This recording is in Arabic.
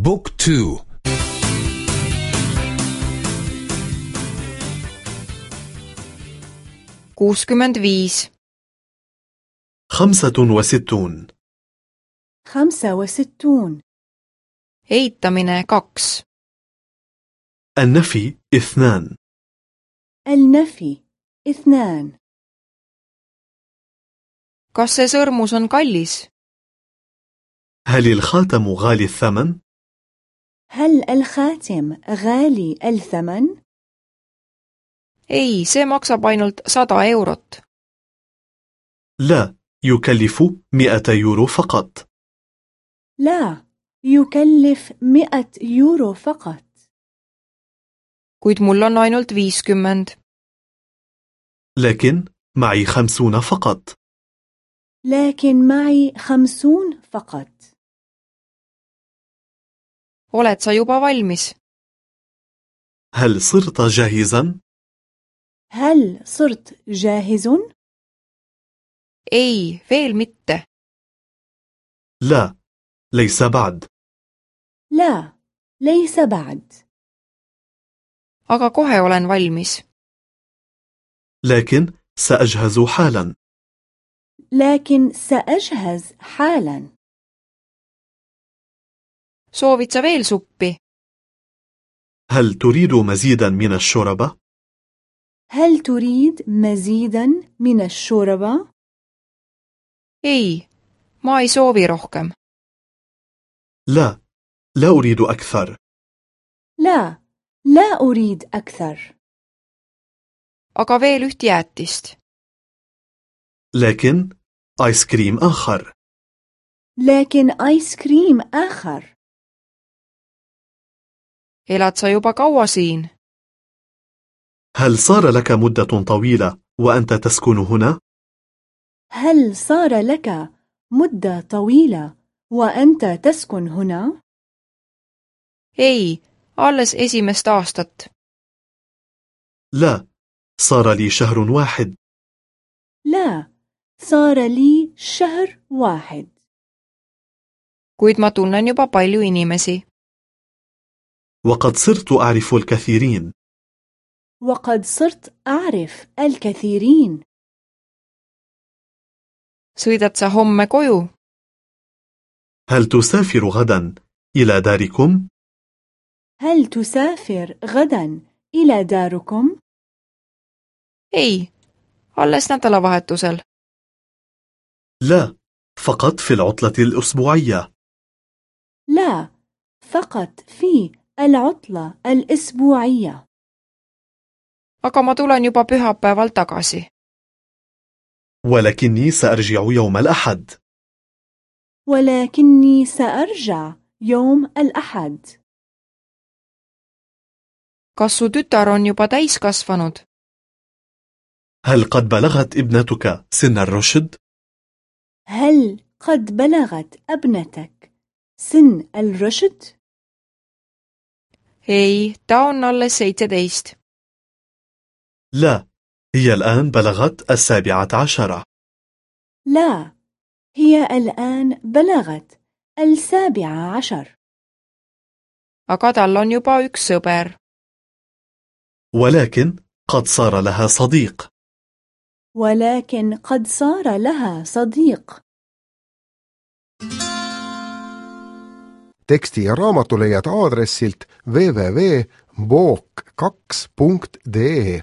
بوك تو. kuuskümmend viis. خمسة وستون. خمسة وستون. Eitamine kaks. النفي اثنان. النفي اثنان. Kas see sõrmus on kallis? هل الخاتم غالي الثمن؟ هل الخاتم غالي الثمن؟ ei see maksab ainult sada eurot. لا يكلف مئة يورو فقط. لا يكلف مئة يورو فقط. Kuid mul on ainult viiskümmend. لكن معي خمسون فقط. لكن معي خمسون فقط. Oled sa juba valmis? هل صرت جاهزا؟ هل صرت جاهز؟ ei veel mitte. لا ليس بعد. لا ليس بعد. Aga kohe olen valmis. لكن سأجهز حالا. لكن سأجهز حالا. Soovid sa veel suppi? هل تريد مزيدا من الشوربة؟ هل تريد مزيدا من الشوربة؟ ei ma ei soovi rohkem. لا لا أريد أكثر. لا لا أريد أكثر. Aga veel üht jäätist. لكن آيس كريم آخر. لكن آيس كريم آخر. Elad sa juba kaua siin? هل صار لك مدة طويلة وأنت تسكن هنا؟ هل صار لك مدة طويلة وأنت تسكن هنا؟ ei alles esimest aastat. لا صار لي شهر واحد. لا صار لي شهر واحد. Kuid ma tunnen juba palju inimesi. وقد صرت أعرف الكثيرين. وقد صرت أعرف الكثيرين. sõidad sa homme koju هل تسافر غدا إلى داركم؟ هل تسافر غدا إلى داركم؟ ei alles nädalavahetusel لا فقط في العطلة الأسبوعية. لا فقط في العطلة الأسبوعية. Aga ma tulen juba pühapäeval tagasi. ولكني سأرجع يوم الأحد. ولكني سأرجع يوم الأحد. Kas su tütar on juba täiskasvanud? هل قد بلغت ابنتك سن الرشد؟ هل قد بلغت ابنتك سن الرشد؟ Ei ta on alles seitseteist. لا هي الآن بلغت السابعة عشرة. لا هي الآن بلغت السابعة عشر. Aga tal on juba üks sõber. ولكن قد صار لها صديق. ولكن قد صار لها صديق. Teksti ja raamatu leiad aadressilt www.book2.de